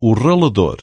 o relator